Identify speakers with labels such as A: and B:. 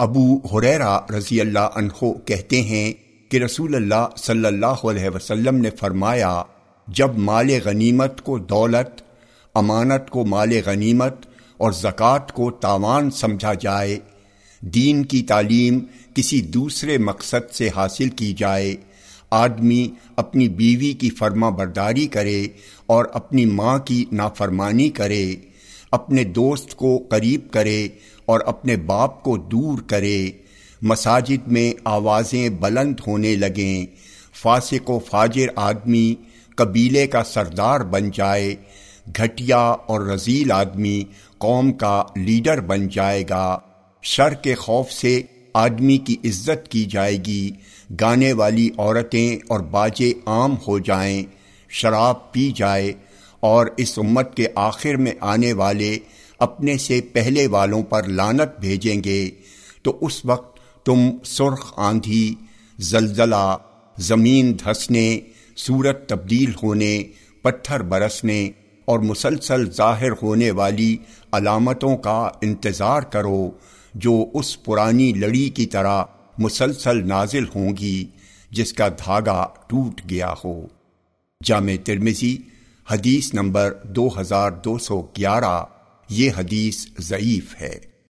A: ابو حریرا رضی اللہ عنہ کہتے ہیں کہ رسول اللہ صلی اللہ علیہ وسلم نے فرمایا، جب مال غنیمت کو دولت، امانت کو مال غنیمت اور زکوٰۃ کو تاوان سمجھا جائے، دین کی تعلیم کسی دوسرے مقصد سے حاصل کی جائے، آدمی اپنی بیوی کی فرما برداری کرے اور اپنی ماں کی نافرمانی کرے۔ اپنے دوست کو قریب کرے اور اپنے باپ کو دور کرے۔ مساجد میں آوازیں بلند ہونے لگیں۔ فاسق و فاجر آدمی قبیلے کا سردار بن جائے۔ گھٹیا اور رزیل آدمی قوم کا لیڈر بن جائے گا۔ شر کے خوف سے آدمی کی عزت کی جائے گی۔ گانے والی عورتیں اور باجے عام ہو جائیں۔ شراب پی جائے۔ اور اس امت کے آخر میں آنے والے اپنے سے پہلے والوں پر لانت بھیجیں گے۔ تو اس وقت تم سرخ آندھی، زلزلہ، زمین دھسنے صورت تبدیل ہونے، پتھر برسنے اور مسلسل ظاہر ہونے والی علامتوں کا انتظار کرو جو اس پرانی لڑی کی طرح مسلسل نازل ہوں گی جس کا دھاگا ٹوٹ گیا ہو۔ جامع ترمیزی حدیث نمبر دو ہزار دو سو گیارہ یہ حدیث